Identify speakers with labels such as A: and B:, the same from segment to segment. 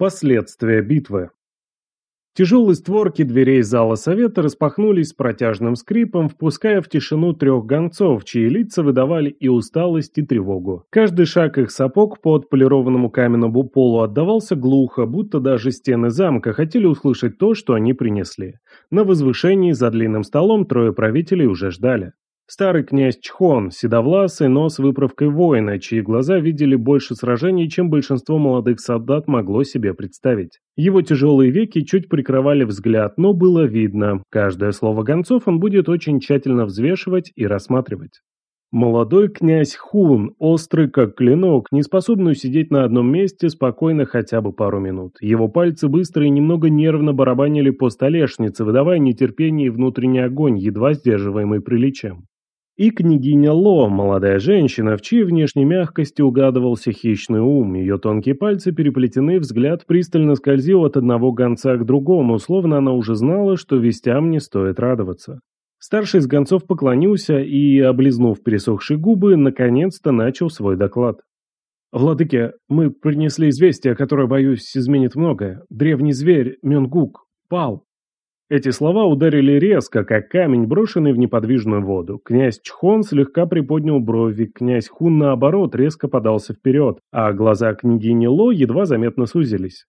A: Последствия битвы. Тяжелые створки дверей зала совета распахнулись с протяжным скрипом, впуская в тишину трех гонцов, чьи лица выдавали и усталость, и тревогу. Каждый шаг их сапог по отполированному каменному полу отдавался глухо, будто даже стены замка хотели услышать то, что они принесли. На возвышении за длинным столом трое правителей уже ждали. Старый князь Чхон, седовласый, но с выправкой воина, чьи глаза видели больше сражений, чем большинство молодых солдат могло себе представить. Его тяжелые веки чуть прикрывали взгляд, но было видно, каждое слово гонцов он будет очень тщательно взвешивать и рассматривать. Молодой князь Хун, острый как клинок, не способный сидеть на одном месте спокойно хотя бы пару минут. Его пальцы быстро и немного нервно барабанили по столешнице, выдавая нетерпение и внутренний огонь, едва сдерживаемый приличием и княгиня Ло, молодая женщина, в чьей внешней мягкости угадывался хищный ум, ее тонкие пальцы переплетены, взгляд пристально скользил от одного гонца к другому, словно она уже знала, что вестям не стоит радоваться. Старший из гонцов поклонился и, облизнув пересохшие губы, наконец-то начал свой доклад. «Владыке, мы принесли известие, которое, боюсь, изменит многое. Древний зверь, Мёнгук, пал. Эти слова ударили резко, как камень, брошенный в неподвижную воду. Князь Чхон слегка приподнял брови, князь Хун, наоборот, резко подался вперед, а глаза княгини Ло едва заметно сузились.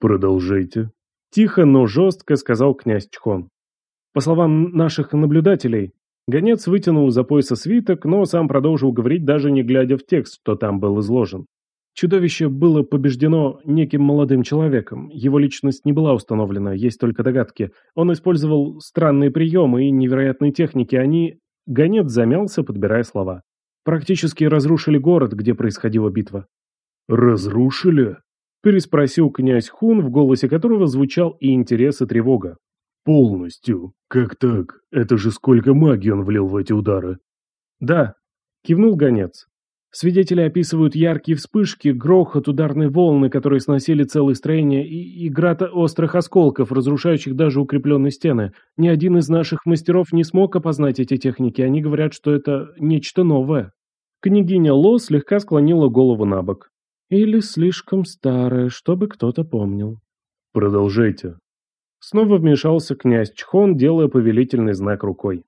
A: «Продолжайте», – тихо, но жестко сказал князь Чхон. По словам наших наблюдателей, гонец вытянул за пояса свиток, но сам продолжил говорить, даже не глядя в текст, что там был изложен. Чудовище было побеждено неким молодым человеком. Его личность не была установлена, есть только догадки. Он использовал странные приемы и невероятные техники. Они... Гонец замялся, подбирая слова. Практически разрушили город, где происходила битва. «Разрушили?» – переспросил князь Хун, в голосе которого звучал и интерес, и тревога. «Полностью? Как так? Это же сколько магии он влил в эти удары?» «Да», – кивнул гонец. Свидетели описывают яркие вспышки, грохот, ударные волны, которые сносили целые строения, и, и град острых осколков, разрушающих даже укрепленные стены. Ни один из наших мастеров не смог опознать эти техники, они говорят, что это нечто новое. Княгиня Ло слегка склонила голову на бок. Или слишком старое, чтобы кто-то помнил. Продолжайте. Снова вмешался князь Чхон, делая повелительный знак рукой.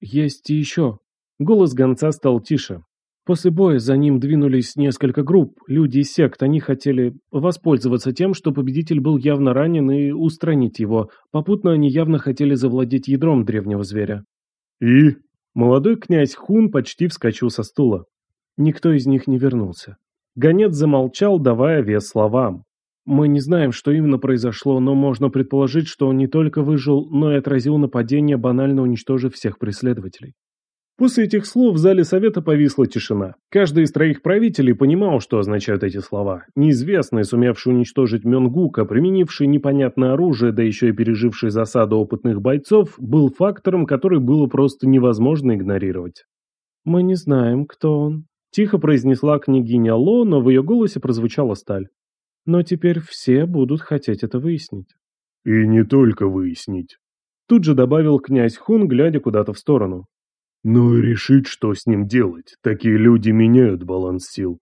A: Есть и еще. Голос гонца стал тише. После боя за ним двинулись несколько групп, люди из сект, они хотели воспользоваться тем, что победитель был явно ранен и устранить его. Попутно они явно хотели завладеть ядром древнего зверя. И? Молодой князь Хун почти вскочил со стула. Никто из них не вернулся. Гонец замолчал, давая вес словам. Мы не знаем, что именно произошло, но можно предположить, что он не только выжил, но и отразил нападение, банально уничтожив всех преследователей. После этих слов в зале совета повисла тишина. Каждый из троих правителей понимал, что означают эти слова. Неизвестный, сумевший уничтожить Мёнгука, применивший непонятное оружие, да еще и переживший засаду опытных бойцов, был фактором, который было просто невозможно игнорировать. «Мы не знаем, кто он», – тихо произнесла княгиня Ло, но в ее голосе прозвучала сталь. «Но теперь все будут хотеть это выяснить». «И не только выяснить», – тут же добавил князь Хун, глядя куда-то в сторону. Ну и решить, что с ним делать. Такие люди меняют баланс сил.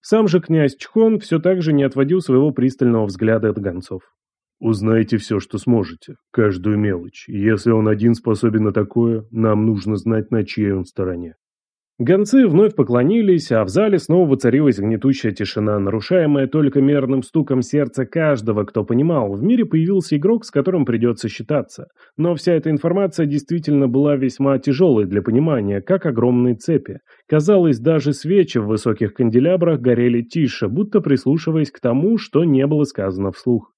A: Сам же князь Чхон все так же не отводил своего пристального взгляда от гонцов. Узнайте все, что сможете, каждую мелочь. Если он один способен на такое, нам нужно знать, на чьей он стороне. Гонцы вновь поклонились, а в зале снова воцарилась гнетущая тишина, нарушаемая только мерным стуком сердца каждого, кто понимал, в мире появился игрок, с которым придется считаться. Но вся эта информация действительно была весьма тяжелой для понимания, как огромные цепи. Казалось, даже свечи в высоких канделябрах горели тише, будто прислушиваясь к тому, что не было сказано вслух.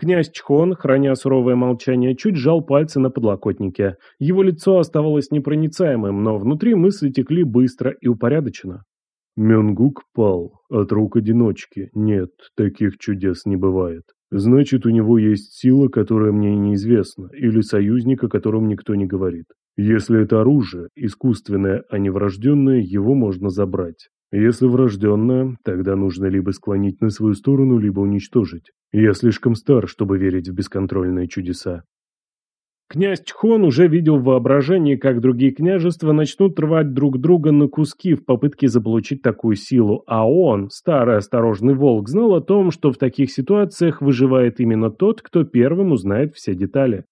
A: Князь Чхон, храня суровое молчание, чуть сжал пальцы на подлокотнике. Его лицо оставалось непроницаемым, но внутри мысли текли быстро и упорядоченно. Мёнгук пал от рук одиночки. Нет, таких чудес не бывает. Значит, у него есть сила, которая мне неизвестна, или союзник, о котором никто не говорит. Если это оружие, искусственное, а не врожденное, его можно забрать. Если врожденное, тогда нужно либо склонить на свою сторону, либо уничтожить. Я слишком стар, чтобы верить в бесконтрольные чудеса. Князь Чхон уже видел в воображении, как другие княжества начнут рвать друг друга на куски в попытке заполучить такую силу, а он, старый осторожный волк, знал о том, что в таких ситуациях выживает именно тот, кто первым узнает все детали.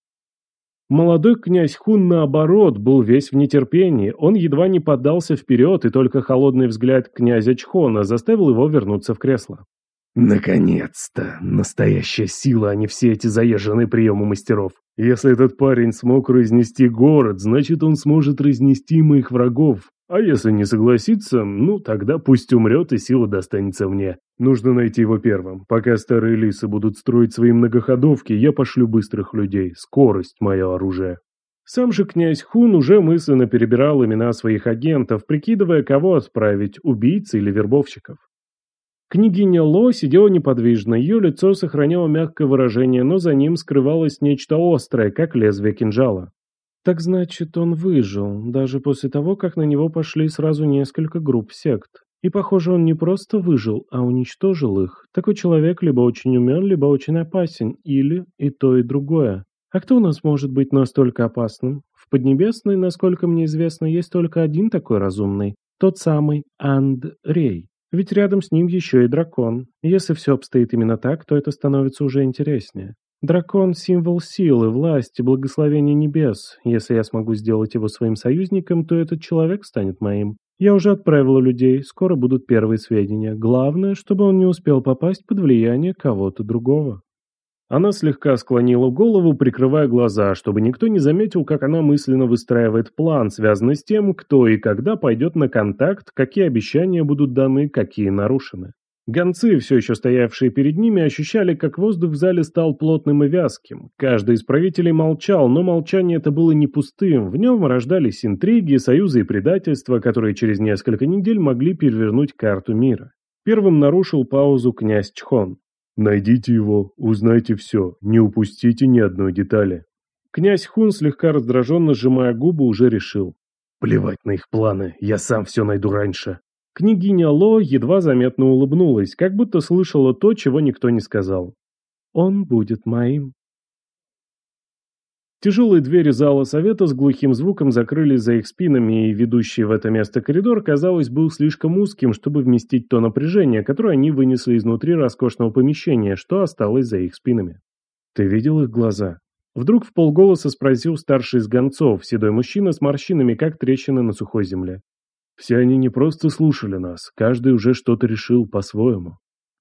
A: Молодой князь Хун, наоборот, был весь в нетерпении, он едва не поддался вперед, и только холодный взгляд князя Чхона заставил его вернуться в кресло. Наконец-то! Настоящая сила, а не все эти заезженные приемы мастеров. Если этот парень смог разнести город, значит он сможет разнести моих врагов. А если не согласится, ну тогда пусть умрет и сила достанется мне. Нужно найти его первым. Пока старые лисы будут строить свои многоходовки, я пошлю быстрых людей. Скорость – мое оружие. Сам же князь Хун уже мысленно перебирал имена своих агентов, прикидывая, кого отправить – убийц или вербовщиков. Княгиня Ло сидела неподвижно, ее лицо сохраняло мягкое выражение, но за ним скрывалось нечто острое, как лезвие кинжала. Так значит, он выжил, даже после того, как на него пошли сразу несколько групп сект. И, похоже, он не просто выжил, а уничтожил их. Такой человек либо очень умен, либо очень опасен, или и то, и другое. А кто у нас может быть настолько опасным? В Поднебесной, насколько мне известно, есть только один такой разумный. Тот самый Андрей. Ведь рядом с ним еще и дракон. Если все обстоит именно так, то это становится уже интереснее. Дракон – символ силы, власти, благословения небес. Если я смогу сделать его своим союзником, то этот человек станет моим. Я уже отправила людей, скоро будут первые сведения. Главное, чтобы он не успел попасть под влияние кого-то другого. Она слегка склонила голову, прикрывая глаза, чтобы никто не заметил, как она мысленно выстраивает план, связанный с тем, кто и когда пойдет на контакт, какие обещания будут даны, какие нарушены. Гонцы, все еще стоявшие перед ними, ощущали, как воздух в зале стал плотным и вязким. Каждый из правителей молчал, но молчание это было не пустым. В нем рождались интриги, союзы и предательства, которые через несколько недель могли перевернуть карту мира. Первым нарушил паузу князь Чхон. Найдите его, узнайте все, не упустите ни одной детали. Князь Хун, слегка раздраженно сжимая губы, уже решил. Плевать на их планы, я сам все найду раньше. Княгиня Ло едва заметно улыбнулась, как будто слышала то, чего никто не сказал. Он будет моим. Тяжелые двери зала совета с глухим звуком закрылись за их спинами, и ведущий в это место коридор, казалось, был слишком узким, чтобы вместить то напряжение, которое они вынесли изнутри роскошного помещения, что осталось за их спинами. «Ты видел их глаза?» Вдруг в полголоса спросил старший из гонцов, седой мужчина с морщинами, как трещины на сухой земле. Все они не просто слушали нас, каждый уже что-то решил по-своему.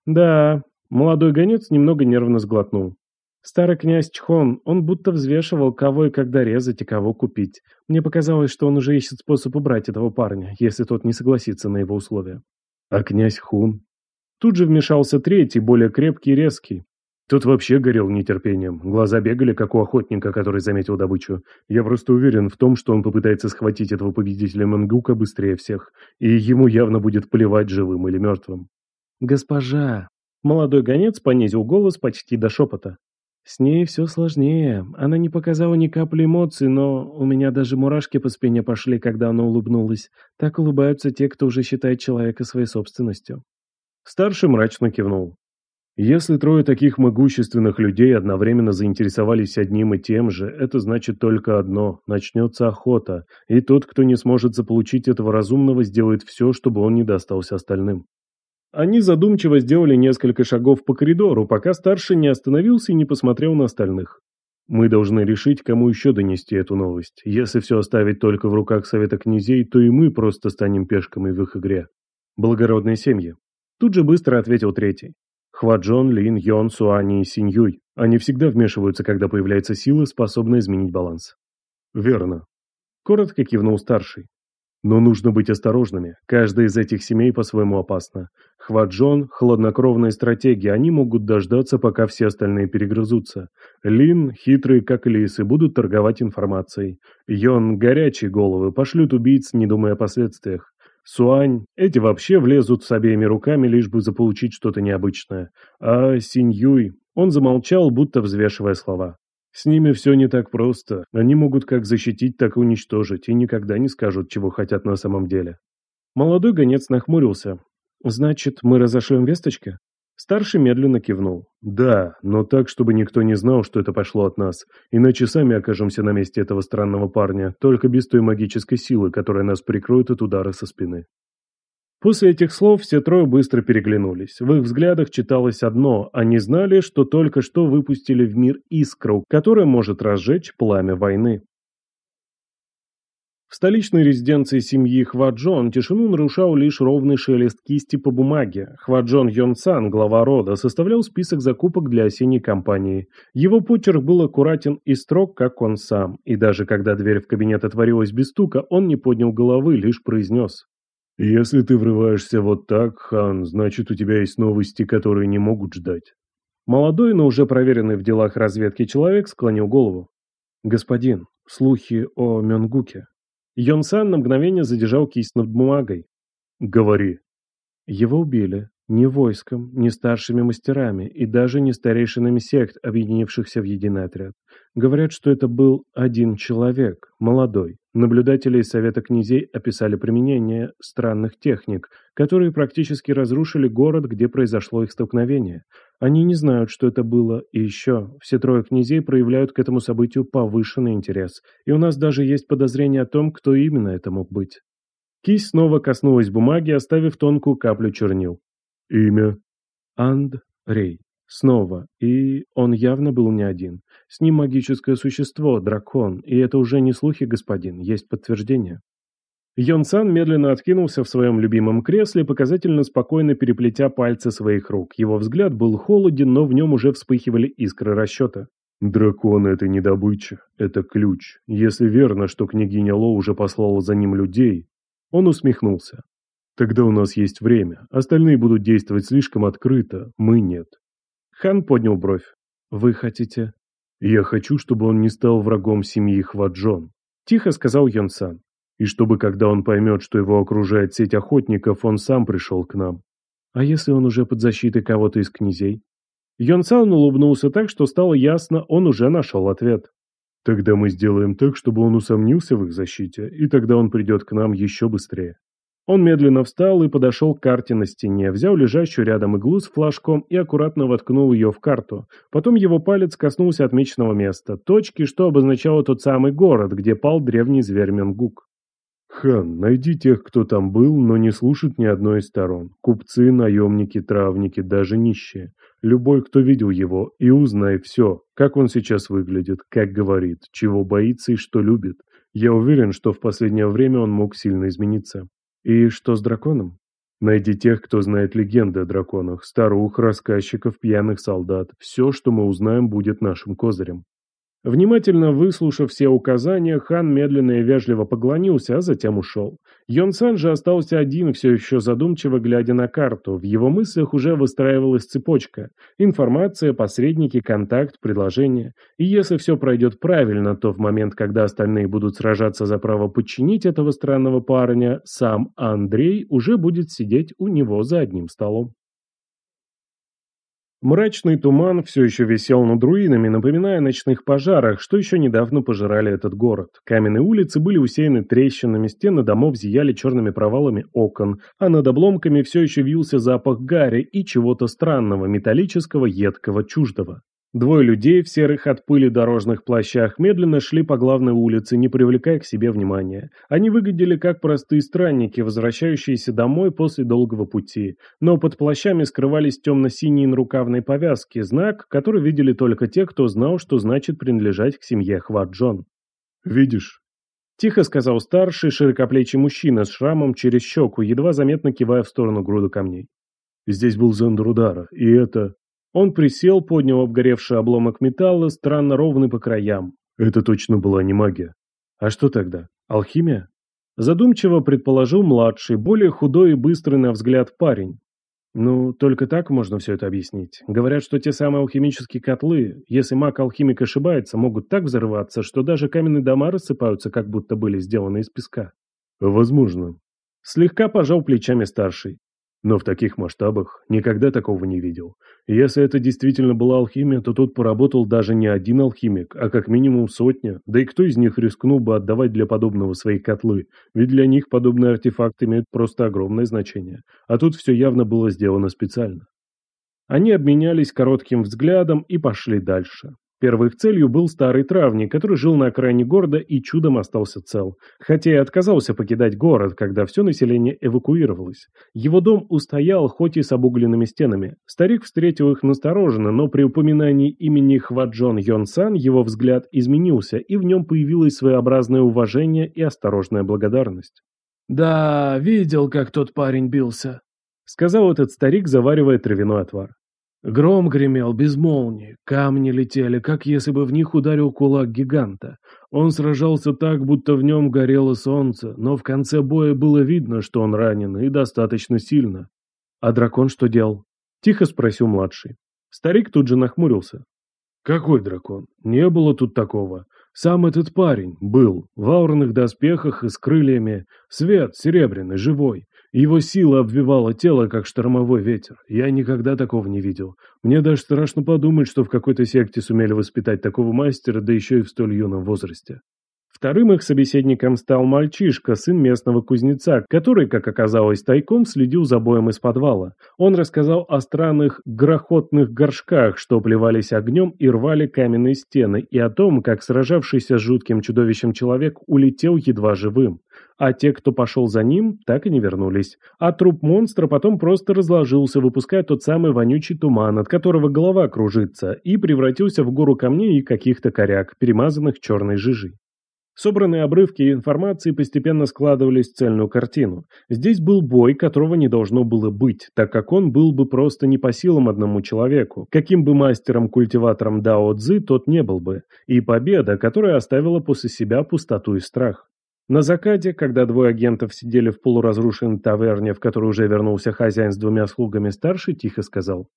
A: Да, молодой гонец немного нервно сглотнул. Старый князь Чхон, он будто взвешивал, кого и когда резать и кого купить. Мне показалось, что он уже ищет способ убрать этого парня, если тот не согласится на его условия. А князь Хун? Тут же вмешался третий, более крепкий и резкий. Тот вообще горел нетерпением. Глаза бегали, как у охотника, который заметил добычу. Я просто уверен в том, что он попытается схватить этого победителя Мангука быстрее всех. И ему явно будет плевать, живым или мертвым. «Госпожа!» Молодой гонец понизил голос почти до шепота. С ней все сложнее. Она не показала ни капли эмоций, но у меня даже мурашки по спине пошли, когда она улыбнулась. Так улыбаются те, кто уже считает человека своей собственностью. Старший мрачно кивнул. Если трое таких могущественных людей одновременно заинтересовались одним и тем же, это значит только одно – начнется охота, и тот, кто не сможет заполучить этого разумного, сделает все, чтобы он не достался остальным. Они задумчиво сделали несколько шагов по коридору, пока старший не остановился и не посмотрел на остальных. Мы должны решить, кому еще донести эту новость. Если все оставить только в руках Совета князей, то и мы просто станем пешками в их игре. Благородные семьи. Тут же быстро ответил третий. Хваджон, Лин, Йон, Суани и Синьюй. Они всегда вмешиваются, когда появляется сила, способная изменить баланс. Верно. Коротко кивнул старший. Но нужно быть осторожными. Каждая из этих семей по-своему опасна. Хваджон – хладнокровные стратегии, они могут дождаться, пока все остальные перегрызутся. Лин, хитрые как лисы, будут торговать информацией. Йон – горячие головы, пошлют убийц, не думая о последствиях. Суань – эти вообще влезут с обеими руками, лишь бы заполучить что-то необычное. А Синьюй – он замолчал, будто взвешивая слова. С ними все не так просто. Они могут как защитить, так и уничтожить, и никогда не скажут, чего хотят на самом деле. Молодой гонец нахмурился. «Значит, мы разошлем весточки?» Старший медленно кивнул. «Да, но так, чтобы никто не знал, что это пошло от нас. Иначе сами окажемся на месте этого странного парня, только без той магической силы, которая нас прикроет от удара со спины». После этих слов все трое быстро переглянулись. В их взглядах читалось одно – они знали, что только что выпустили в мир искру, которая может разжечь пламя войны. В столичной резиденции семьи Хваджон тишину нарушал лишь ровный шелест кисти по бумаге. Хваджон Йонсан, глава рода, составлял список закупок для осенней кампании. Его почерк был аккуратен и строг, как он сам, и даже когда дверь в кабинет отворилась без стука, он не поднял головы, лишь произнес. «Если ты врываешься вот так, хан, значит, у тебя есть новости, которые не могут ждать». Молодой, но уже проверенный в делах разведки человек склонил голову. «Господин, слухи о Мёнгуке». Йонсан на мгновение задержал кисть над бумагой. «Говори». Его убили. Ни войском, ни старшими мастерами и даже не старейшинами сект, объединившихся в единый отряд. Говорят, что это был один человек, молодой. Наблюдатели из Совета князей описали применение странных техник, которые практически разрушили город, где произошло их столкновение. Они не знают, что это было, и еще, все трое князей проявляют к этому событию повышенный интерес, и у нас даже есть подозрение о том, кто именно это мог быть. Кисть снова коснулась бумаги, оставив тонкую каплю чернил. Имя? Андрей. Снова. И он явно был не один. С ним магическое существо, дракон, и это уже не слухи, господин, есть подтверждение. Йон-сан медленно откинулся в своем любимом кресле, показательно спокойно переплетя пальцы своих рук. Его взгляд был холоден, но в нем уже вспыхивали искры расчета. «Дракон — это не добыча, это ключ. Если верно, что княгиня Ло уже послала за ним людей...» Он усмехнулся. Тогда у нас есть время. Остальные будут действовать слишком открыто, мы нет. Хан поднял бровь. Вы хотите? Я хочу, чтобы он не стал врагом семьи Хваджон. Тихо сказал Йонсан. И чтобы, когда он поймет, что его окружает сеть охотников, он сам пришел к нам. А если он уже под защитой кого-то из князей? Йонсан улыбнулся так, что стало ясно, он уже нашел ответ. Тогда мы сделаем так, чтобы он усомнился в их защите, и тогда он придет к нам еще быстрее. Он медленно встал и подошел к карте на стене, взял лежащую рядом иглу с флажком и аккуратно воткнул ее в карту. Потом его палец коснулся отмеченного места, точки, что обозначало тот самый город, где пал древний зверь Менгук. «Хан, найди тех, кто там был, но не слушает ни одной из сторон. Купцы, наемники, травники, даже нищие. Любой, кто видел его, и узнай все, как он сейчас выглядит, как говорит, чего боится и что любит. Я уверен, что в последнее время он мог сильно измениться. И что с драконом? Найди тех, кто знает легенды о драконах, старух, рассказчиков, пьяных солдат. Все, что мы узнаем, будет нашим козырем. Внимательно выслушав все указания, хан медленно и вежливо поклонился, а затем ушел. Йон-сан же остался один, все еще задумчиво глядя на карту. В его мыслях уже выстраивалась цепочка. Информация, посредники, контакт, предложение. И если все пройдет правильно, то в момент, когда остальные будут сражаться за право подчинить этого странного парня, сам Андрей уже будет сидеть у него за одним столом. Мрачный туман все еще висел над руинами, напоминая о ночных пожарах, что еще недавно пожирали этот город. Каменные улицы были усеяны трещинами, стены домов зияли черными провалами окон, а над обломками все еще вился запах гари и чего-то странного, металлического, едкого, чуждого. Двое людей в серых от пыли дорожных плащах медленно шли по главной улице, не привлекая к себе внимания. Они выглядели как простые странники, возвращающиеся домой после долгого пути. Но под плащами скрывались темно-синие нарукавные повязки, знак, который видели только те, кто знал, что значит принадлежать к семье Хваджон. «Видишь?» Тихо сказал старший, широкоплечий мужчина с шрамом через щеку, едва заметно кивая в сторону груды камней. «Здесь был зонд удара, и это...» Он присел, поднял обгоревший обломок металла, странно ровный по краям. Это точно была не магия. А что тогда? Алхимия? Задумчиво предположил младший, более худой и быстрый на взгляд парень. Ну, только так можно все это объяснить. Говорят, что те самые алхимические котлы, если маг-алхимик ошибается, могут так взрываться, что даже каменные дома рассыпаются, как будто были сделаны из песка. Возможно. Слегка пожал плечами старший. Но в таких масштабах никогда такого не видел. если это действительно была алхимия, то тут поработал даже не один алхимик, а как минимум сотня. Да и кто из них рискнул бы отдавать для подобного свои котлы? Ведь для них подобные артефакты имеют просто огромное значение. А тут все явно было сделано специально. Они обменялись коротким взглядом и пошли дальше. Первой их целью был старый травник, который жил на окраине города и чудом остался цел. Хотя и отказался покидать город, когда все население эвакуировалось. Его дом устоял, хоть и с обугленными стенами. Старик встретил их настороженно, но при упоминании имени Хваджон Йонсан его взгляд изменился, и в нем появилось своеобразное уважение и осторожная благодарность.
B: «Да, видел, как тот парень бился», —
A: сказал этот старик, заваривая травяной отвар.
B: Гром гремел без молнии, камни летели, как если бы в них ударил кулак гиганта. Он сражался так, будто в нем горело солнце, но в конце боя было видно, что он ранен, и достаточно сильно.
A: «А дракон что делал?» – тихо спросил младший. Старик тут же нахмурился.
B: «Какой дракон? Не было тут такого. Сам этот парень был, в аурных доспехах и с крыльями, свет серебряный, живой. Его сила обвивала тело, как штормовой ветер. Я никогда такого не видел. Мне даже страшно подумать, что в какой-то секте сумели воспитать такого мастера, да еще и в столь юном возрасте.
A: Вторым их собеседником стал мальчишка, сын местного кузнеца, который, как оказалось, тайком следил за боем из подвала. Он рассказал о странных грохотных горшках, что плевались огнем и рвали каменные стены, и о том, как сражавшийся с жутким чудовищем человек улетел едва живым. А те, кто пошел за ним, так и не вернулись. А труп монстра потом просто разложился, выпуская тот самый вонючий туман, от которого голова кружится, и превратился в гору камней и каких-то коряк, перемазанных черной жижей. Собранные обрывки информации постепенно складывались в цельную картину. Здесь был бой, которого не должно было быть, так как он был бы просто не по силам одному человеку. Каким бы мастером-культиватором Дао Цзы тот не был бы. И победа, которая оставила после себя пустоту и страх. На закате, когда двое агентов сидели в полуразрушенной таверне, в которой уже вернулся хозяин с двумя слугами, старший тихо сказал.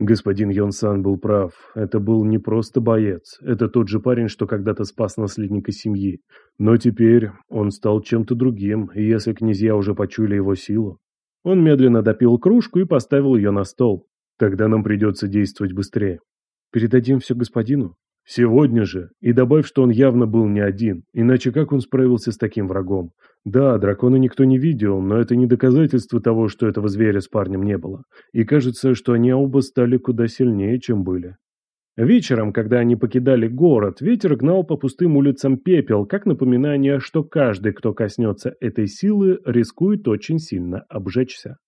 A: Господин Йонсан был прав. Это был не просто боец. Это тот же парень, что когда-то спас наследника семьи. Но теперь он стал чем-то другим, и если князья уже почуяли его силу... Он медленно допил кружку и поставил ее на стол. Тогда нам придется действовать быстрее. Передадим все господину? Сегодня же. И добавь, что он явно был не один. Иначе как он справился с таким врагом? Да, дракона никто не видел, но это не доказательство того, что этого зверя с парнем не было. И кажется, что они оба стали куда сильнее, чем были. Вечером, когда они покидали город, ветер гнал по пустым улицам пепел, как напоминание, что каждый, кто коснется этой силы, рискует очень сильно обжечься.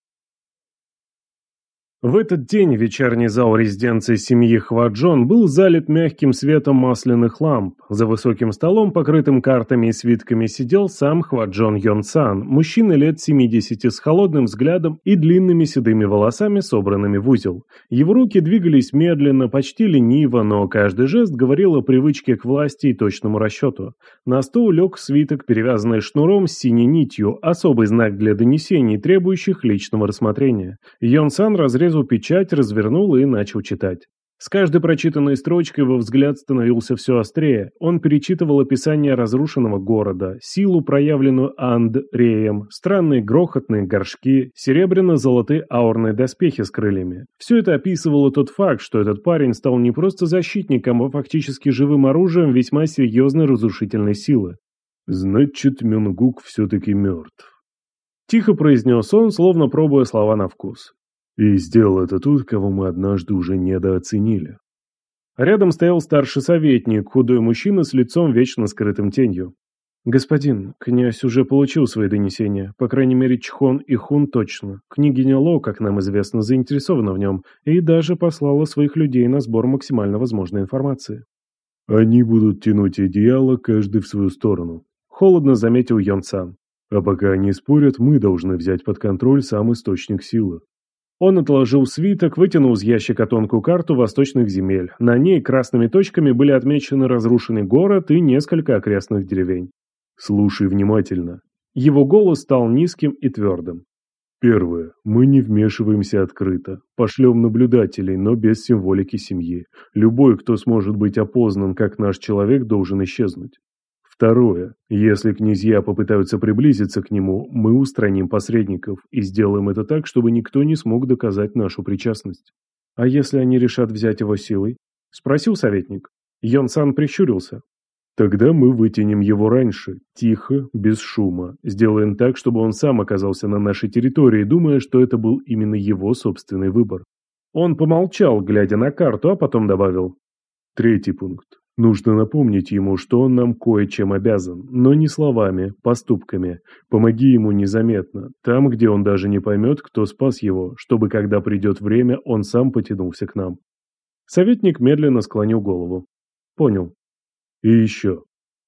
A: В этот день вечерний зал резиденции семьи Хваджон был залит мягким светом масляных ламп. За высоким столом, покрытым картами и свитками, сидел сам Хваджон Йонсан, мужчина лет 70 с холодным взглядом и длинными седыми волосами, собранными в узел. Его руки двигались медленно, почти лениво, но каждый жест говорил о привычке к власти и точному расчету. На стол лег свиток, перевязанный шнуром с синей нитью, особый знак для донесений, требующих личного рассмотрения. Йонсан разрезал разрезал печать, развернул и начал читать. С каждой прочитанной строчкой его взгляд становился все острее. Он перечитывал описание разрушенного города, силу, проявленную Андреем, странные грохотные горшки, серебряно-золотые аурные доспехи с крыльями. Все это описывало тот факт, что этот парень стал не просто защитником, а фактически живым оружием весьма серьезной разрушительной силы. «Значит, Мюнгук все-таки мертв», — тихо произнес он, словно пробуя слова на вкус. И сделал это тут, кого мы однажды уже недооценили. Рядом стоял старший советник, худой мужчина с лицом вечно скрытым тенью. «Господин, князь уже получил свои донесения, по крайней мере Чхон и Хун точно. Княгиня Ло, как нам известно, заинтересована в нем и даже послала своих людей на сбор максимально возможной информации». «Они будут тянуть одеяло, каждый в свою сторону», — холодно заметил Йон Сан. «А пока они спорят, мы должны взять под контроль сам источник силы. Он отложил свиток, вытянул из ящика тонкую карту восточных земель. На ней красными точками были отмечены разрушенный город и несколько окрестных деревень. «Слушай внимательно». Его голос стал низким и твердым. Первое. Мы не вмешиваемся открыто. Пошлем наблюдателей, но без символики семьи. Любой, кто сможет быть опознан как наш человек, должен исчезнуть. Второе. Если князья попытаются приблизиться к нему, мы устраним посредников и сделаем это так, чтобы никто не смог доказать нашу причастность. А если они решат взять его силой? Спросил советник. Йон-сан прищурился. Тогда мы вытянем его раньше, тихо, без шума. Сделаем так, чтобы он сам оказался на нашей территории, думая, что это был именно его собственный выбор. Он помолчал, глядя на карту, а потом добавил.
B: Третий пункт. Нужно напомнить ему, что он нам кое-чем обязан, но не словами, поступками. Помоги ему незаметно, там, где он даже не поймет, кто спас его, чтобы, когда придет время, он сам потянулся к нам.
A: Советник медленно склонил голову. Понял.
B: И еще.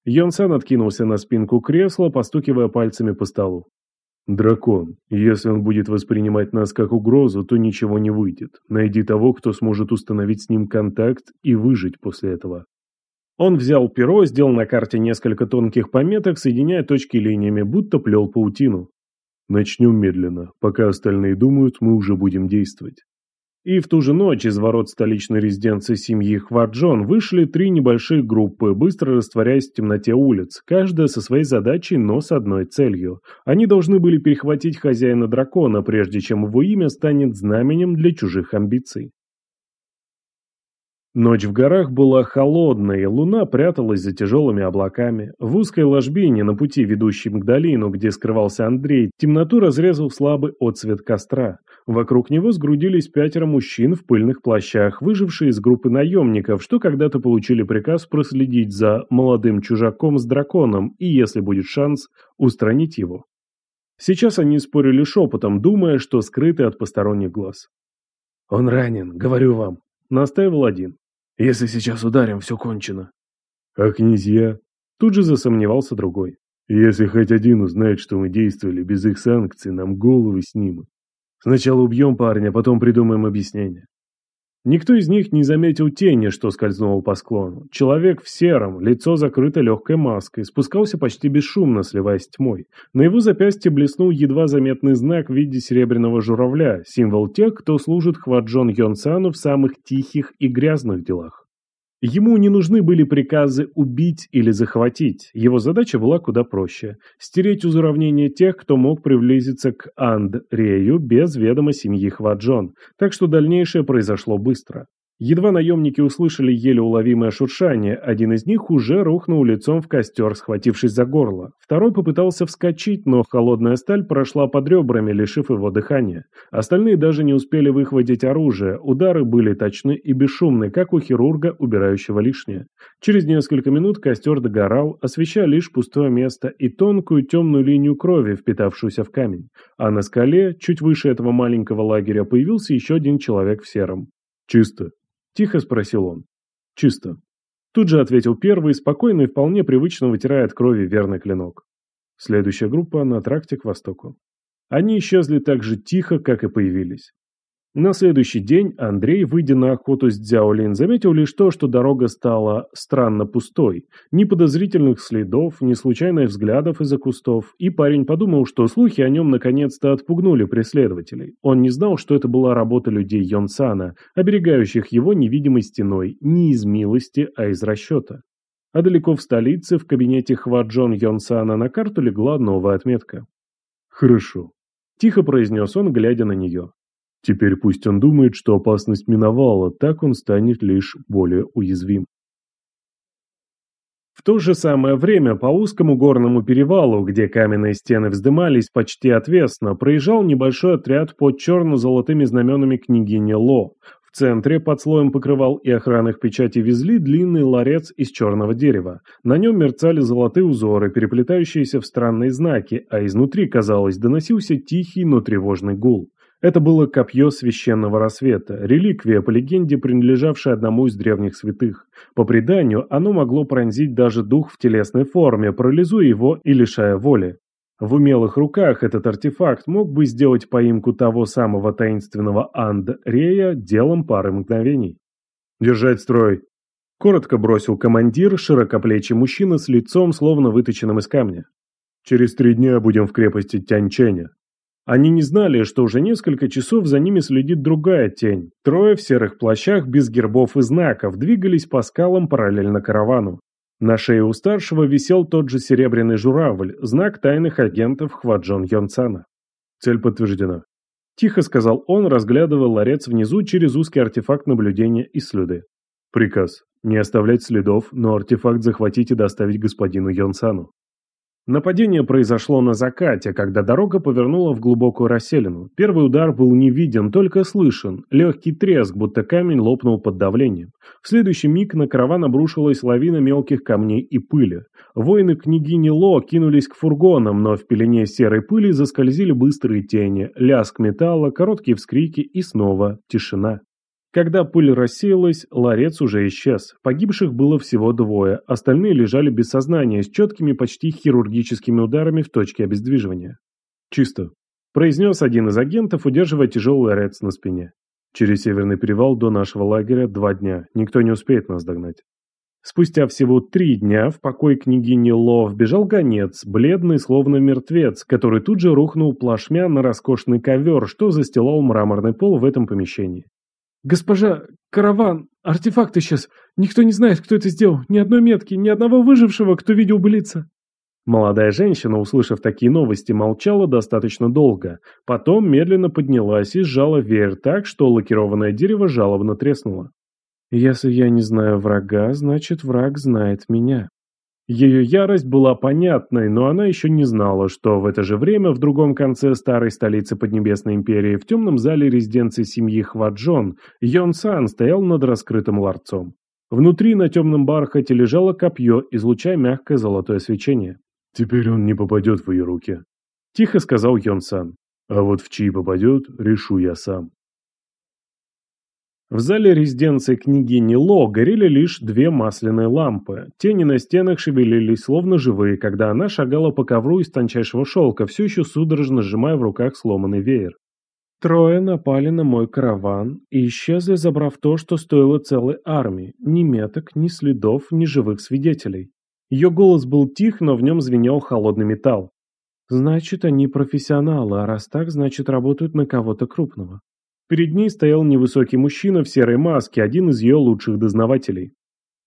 A: Йонсан откинулся на спинку кресла, постукивая пальцами по столу.
B: «Дракон. Если он будет воспринимать нас как угрозу, то ничего не выйдет. Найди того, кто сможет установить с ним контакт и выжить после этого».
A: Он взял перо, сделал на карте несколько тонких пометок, соединяя точки линиями, будто плел паутину.
B: «Начнем медленно. Пока остальные думают, мы уже будем действовать».
A: И в ту же ночь из ворот столичной резиденции семьи Хваджон вышли три небольшие группы, быстро растворяясь в темноте улиц, каждая со своей задачей, но с одной целью. Они должны были перехватить хозяина дракона, прежде чем его имя станет знаменем для чужих амбиций. Ночь в горах была холодной, луна пряталась за тяжелыми облаками. В узкой ложбине на пути, ведущем к долину, где скрывался Андрей, темноту разрезал слабый отсвет костра. Вокруг него сгрудились пятеро мужчин в пыльных плащах, выжившие из группы наемников, что когда-то получили приказ проследить за молодым чужаком с драконом и, если будет шанс, устранить его. Сейчас они спорили шепотом, думая, что скрыты от посторонних глаз.
C: «Он ранен, говорю вам», —
A: настаивал один.
C: Если сейчас ударим, все кончено.
B: А князья?
A: Тут же засомневался другой.
B: Если хоть один узнает, что мы действовали без их санкций, нам головы снимут.
C: Сначала убьем парня, потом придумаем объяснение.
A: Никто из них не заметил тени, что скользнуло по склону. Человек в сером, лицо закрыто легкой маской, спускался почти бесшумно, сливаясь с тьмой. На его запястье блеснул едва заметный знак в виде серебряного журавля, символ тех, кто служит Хваджон Йонсану в самых тихих и грязных делах. Ему не нужны были приказы убить или захватить, его задача была куда проще – стереть из уравнения тех, кто мог приблизиться к Анд-Рею без ведома семьи Хваджон, так что дальнейшее произошло быстро. Едва наемники услышали еле уловимое шуршание, один из них уже рухнул лицом в костер, схватившись за горло. Второй попытался вскочить, но холодная сталь прошла под ребрами, лишив его дыхания. Остальные даже не успели выхватить оружие, удары были точны и бесшумны, как у хирурга, убирающего лишнее. Через несколько минут костер догорал, освещая лишь пустое место и тонкую темную линию крови, впитавшуюся в камень. А на скале, чуть выше этого маленького лагеря, появился еще один человек в сером.
B: «Чисто»,
A: Тихо спросил он.
B: «Чисто».
A: Тут же ответил первый, спокойно и вполне привычно вытирая от крови верный клинок. Следующая группа на тракте к востоку. Они исчезли так же тихо, как и появились. На следующий день Андрей, выйдя на охоту с Дзяолин, заметил лишь то, что дорога стала странно пустой. Ни подозрительных следов, ни случайных взглядов из-за кустов, и парень подумал, что слухи о нем наконец-то отпугнули преследователей. Он не знал, что это была работа людей Йонсана, оберегающих его невидимой стеной, не из милости, а из расчета. А далеко в столице, в кабинете Хваджон Йонсана, на карту легла новая отметка.
B: «Хорошо», –
A: тихо произнес он, глядя на нее.
B: Теперь пусть он думает, что опасность миновала, так он станет лишь более уязвим.
A: В то же самое время по узкому горному перевалу, где каменные стены вздымались почти отвесно, проезжал небольшой отряд под черно-золотыми знаменами княгини Ло. В центре под слоем покрывал и охранных печатей везли длинный ларец из черного дерева. На нем мерцали золотые узоры, переплетающиеся в странные знаки, а изнутри, казалось, доносился тихий, но тревожный гул. Это было копье священного рассвета, реликвия, по легенде, принадлежавшая одному из древних святых. По преданию, оно могло пронзить даже дух в телесной форме, парализуя его и лишая воли. В умелых руках этот артефакт мог бы сделать поимку того самого таинственного Анд-Рея делом пары мгновений. «Держать строй!» Коротко бросил командир, широкоплечий мужчина с лицом, словно выточенным из камня. «Через три дня будем в крепости Тяньченя». Они не знали, что уже несколько часов за ними следит другая тень. Трое в серых плащах без гербов и знаков двигались по скалам параллельно каравану. На шее у старшего висел тот же серебряный журавль, знак тайных агентов Хваджон Йонцана. Цель подтверждена. Тихо сказал он, разглядывая ларец внизу через узкий артефакт наблюдения и следы. Приказ. Не оставлять следов, но артефакт захватить и доставить господину Йонсану. Нападение произошло на закате, когда дорога повернула в глубокую расселину. Первый удар был не виден, только слышен. Легкий треск, будто камень лопнул под давлением. В следующий миг на караван обрушилась лавина мелких камней и пыли. Воины княгини Ло кинулись к фургонам, но в пелене серой пыли заскользили быстрые тени, лязг металла, короткие вскрики и снова тишина. Когда пыль рассеялась, ларец уже исчез. Погибших было всего двое, остальные лежали без сознания с четкими почти хирургическими ударами в точке обездвиживания. «Чисто», – произнес один из агентов, удерживая тяжелый ларец на спине. «Через Северный перевал до нашего лагеря два дня. Никто не успеет нас догнать». Спустя всего три дня в покой княгини Ло вбежал гонец, бледный, словно мертвец, который тут же рухнул плашмя на роскошный ковер, что застилал мраморный пол в этом помещении.
B: «Госпожа, караван, артефакт исчез. Никто не знает, кто это сделал. Ни одной метки, ни одного выжившего, кто видел бы лица».
A: Молодая женщина, услышав такие новости, молчала достаточно долго. Потом медленно поднялась и сжала веер так, что лакированное дерево жалобно треснуло. «Если я не знаю врага, значит враг знает меня». Ее ярость была понятной, но она еще не знала, что в это же время в другом конце старой столицы Поднебесной империи в темном зале резиденции семьи Хваджон Йон Сан стоял над раскрытым ларцом. Внутри на темном бархате лежало копье, излучая мягкое золотое свечение.
C: «Теперь он не попадет в ее руки», –
A: тихо сказал Йон Сан.
C: «А вот в чьи попадет, решу я сам».
A: В зале резиденции княгини Ло горели лишь две масляные лампы. Тени на стенах шевелились, словно живые, когда она шагала по ковру из тончайшего шелка, все еще судорожно сжимая в руках сломанный веер. Трое напали на мой караван и исчезли, забрав то, что стоило целой армии. Ни меток, ни следов, ни живых свидетелей. Ее голос был тих, но в нем звенел холодный металл. Значит, они профессионалы, а раз так, значит, работают на кого-то крупного. Перед ней стоял невысокий мужчина в серой маске, один из ее лучших дознавателей.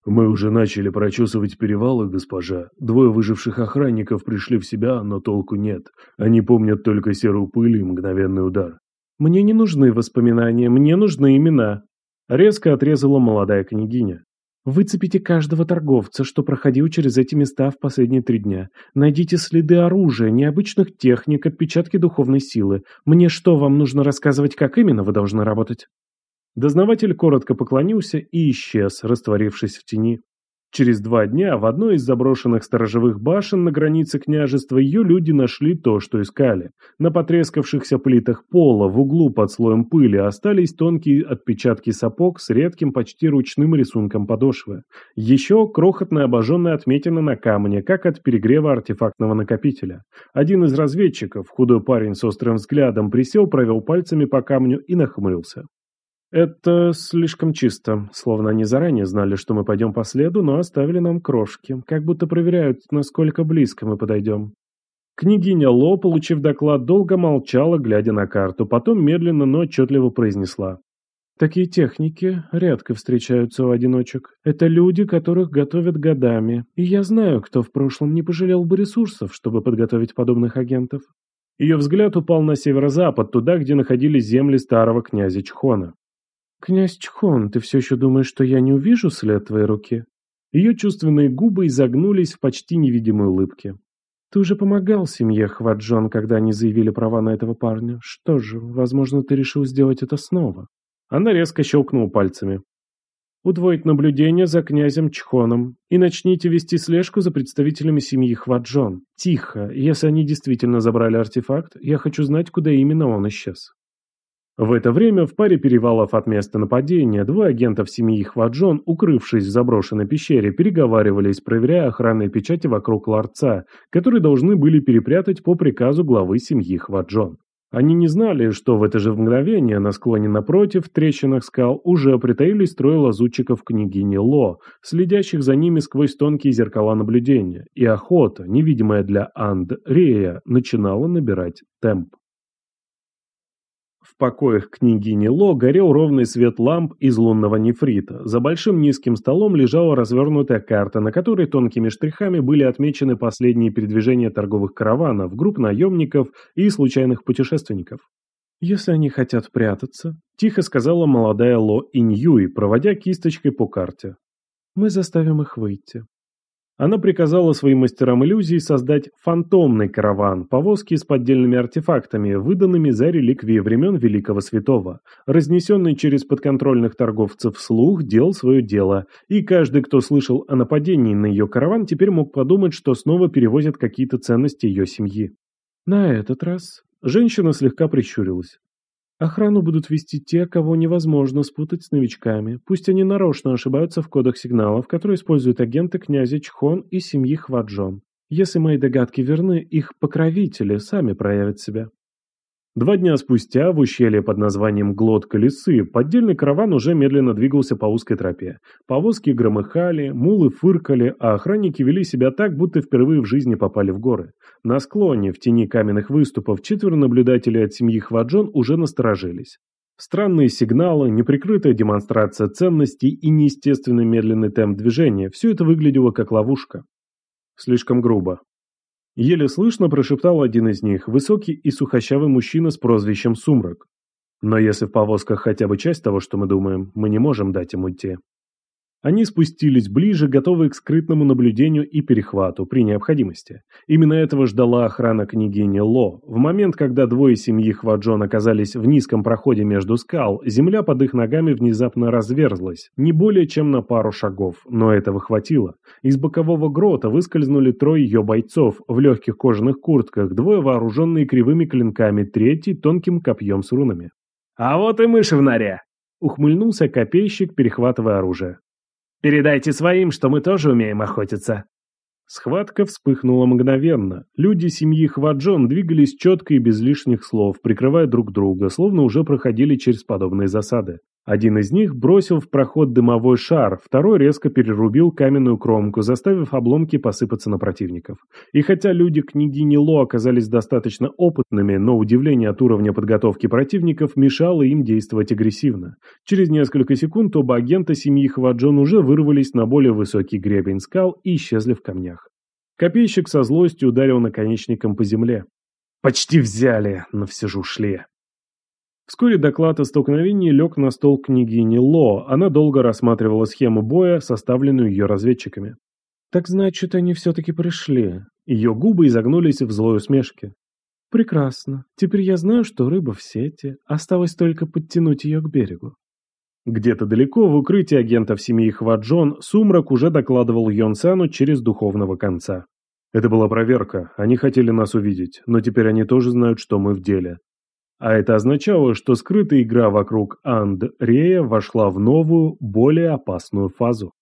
C: «Мы уже начали прочесывать перевалы, госпожа. Двое выживших охранников пришли в себя, но толку нет. Они помнят только серую пыль и мгновенный удар».
A: «Мне не нужны воспоминания, мне нужны имена», — резко отрезала молодая княгиня. Выцепите каждого торговца, что проходил через эти места в последние три дня. Найдите следы оружия, необычных техник, отпечатки духовной силы. Мне что, вам нужно рассказывать, как именно вы должны работать?» Дознаватель коротко поклонился и исчез, растворившись в тени. Через два дня в одной из заброшенных сторожевых башен на границе княжества ее люди нашли то, что искали. На потрескавшихся плитах пола в углу под слоем пыли остались тонкие отпечатки сапог с редким почти ручным рисунком подошвы. Еще крохотная обожженная отметина на камне, как от перегрева артефактного накопителя. Один из разведчиков, худой парень с острым взглядом, присел, провел пальцами по камню и нахмурился. «Это слишком чисто, словно они заранее знали, что мы пойдем по следу, но оставили нам крошки, как будто проверяют, насколько близко мы подойдем». Княгиня Ло, получив доклад, долго молчала, глядя на карту, потом медленно, но отчетливо произнесла. Такие техники редко встречаются у одиночек. Это люди, которых готовят годами. И я знаю, кто в прошлом не пожалел бы ресурсов, чтобы подготовить подобных агентов. Ее взгляд упал на северо-запад, туда, где находились земли старого князя Чхона. «Князь Чхон, ты все еще думаешь, что я не увижу след твоей руки?» Ее чувственные губы изогнулись в почти невидимой улыбке. «Ты уже помогал семье Хваджон, когда они заявили права на этого парня. Что же, возможно, ты решил сделать это снова?» Она резко щелкнула пальцами. «Удвоить наблюдение за князем Чхоном и начните вести слежку за представителями семьи Хваджон. Тихо. Если они действительно забрали артефакт, я хочу знать, куда именно он исчез». В это время в паре перевалов от места нападения двое агентов семьи Хваджон, укрывшись в заброшенной пещере, переговаривались, проверяя охранные печати вокруг ларца, которые должны были перепрятать по приказу главы семьи Хваджон. Они не знали, что в это же мгновение на склоне напротив, в трещинах скал, уже притаились трое лазутчиков княгини Ло, следящих за ними сквозь тонкие зеркала наблюдения, и охота, невидимая для Анд Рея, начинала набирать темп. В покоях княгини Ло горел ровный свет ламп из лунного нефрита. За большим низким столом лежала развернутая карта, на которой тонкими штрихами были отмечены последние передвижения торговых караванов, групп наемников и случайных путешественников. «Если они хотят прятаться», – тихо сказала молодая Ло Иньюи, проводя кисточкой по карте. «Мы заставим их выйти. Она приказала своим мастерам иллюзий создать фантомный караван, повозки с поддельными артефактами, выданными за реликвии времен Великого Святого. Разнесенный через подконтрольных торговцев слух делал свое дело, и каждый, кто слышал о нападении на ее караван, теперь мог подумать, что снова перевозят какие-то ценности ее семьи. На этот раз женщина слегка прищурилась. Охрану будут вести те, кого невозможно спутать с новичками. Пусть они нарочно ошибаются в кодах сигналов, которые используют агенты князя Чхон и семьи Хваджон. Если мои догадки верны, их покровители сами проявят себя. Два дня спустя в ущелье под названием Глотка лесы поддельный караван уже медленно двигался по узкой тропе. Повозки громыхали, мулы фыркали, а охранники вели себя так, будто впервые в жизни попали в горы. На склоне, в тени каменных выступов, четверо наблюдателей от семьи Хваджон уже насторожились. Странные сигналы, неприкрытая демонстрация ценностей и неестественный медленный темп движения – все это выглядело как ловушка. Слишком грубо. Еле слышно прошептал один из них, высокий и сухощавый мужчина с прозвищем Сумрак. Но если в повозках хотя бы часть того, что мы думаем, мы не можем дать им уйти. Они спустились ближе, готовые к скрытному наблюдению и перехвату при необходимости. Именно этого ждала охрана княгини Ло. В момент, когда двое семьи Хваджон оказались в низком проходе между скал, земля под их ногами внезапно разверзлась, не более чем на пару шагов, но этого хватило. Из бокового грота выскользнули трое ее бойцов в легких кожаных куртках, двое вооруженные кривыми клинками, третий тонким копьем с рунами.
D: «А вот и мыши в норе!»
A: Ухмыльнулся копейщик, перехватывая оружие.
D: Передайте своим, что мы тоже умеем охотиться».
A: Схватка вспыхнула мгновенно. Люди семьи Хваджон двигались четко и без лишних слов, прикрывая друг друга, словно уже проходили через подобные засады. Один из них бросил в проход дымовой шар, второй резко перерубил каменную кромку, заставив обломки посыпаться на противников. И хотя люди княгини Ло оказались достаточно опытными, но удивление от уровня подготовки противников мешало им действовать агрессивно. Через несколько секунд оба агента семьи Хваджон уже вырвались на более высокий гребень скал и исчезли в камнях. Копейщик со злостью ударил наконечником по земле. «Почти взяли, но все же ушли». Вскоре доклад о столкновении лег на стол княгини Ло. Она долго рассматривала схему боя, составленную ее разведчиками. «Так значит, они все-таки пришли». Ее губы изогнулись в злой усмешке. «Прекрасно. Теперь я знаю, что рыба в сети. Осталось только подтянуть ее к берегу». Где-то далеко, в укрытии агентов семьи Хваджон, Сумрак уже докладывал Йонсану через духовного конца. Это была проверка. Они хотели нас увидеть, но теперь они тоже знают, что мы в деле. А это означало, что скрытая игра вокруг Андрея вошла в новую, более опасную фазу.